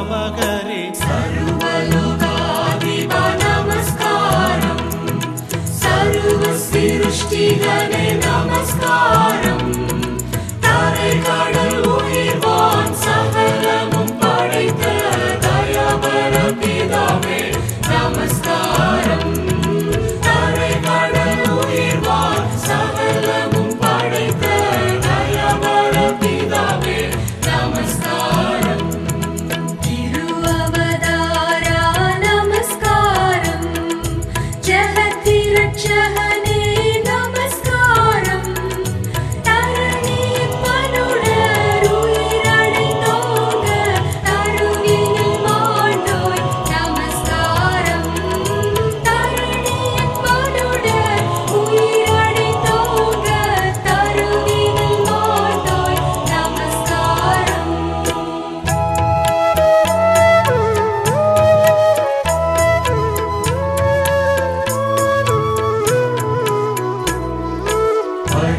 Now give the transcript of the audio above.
सा पम गम गरे सर्वलोकाधिप नमस्कारम् सर्वसृष्टिगणे नमस्कारम्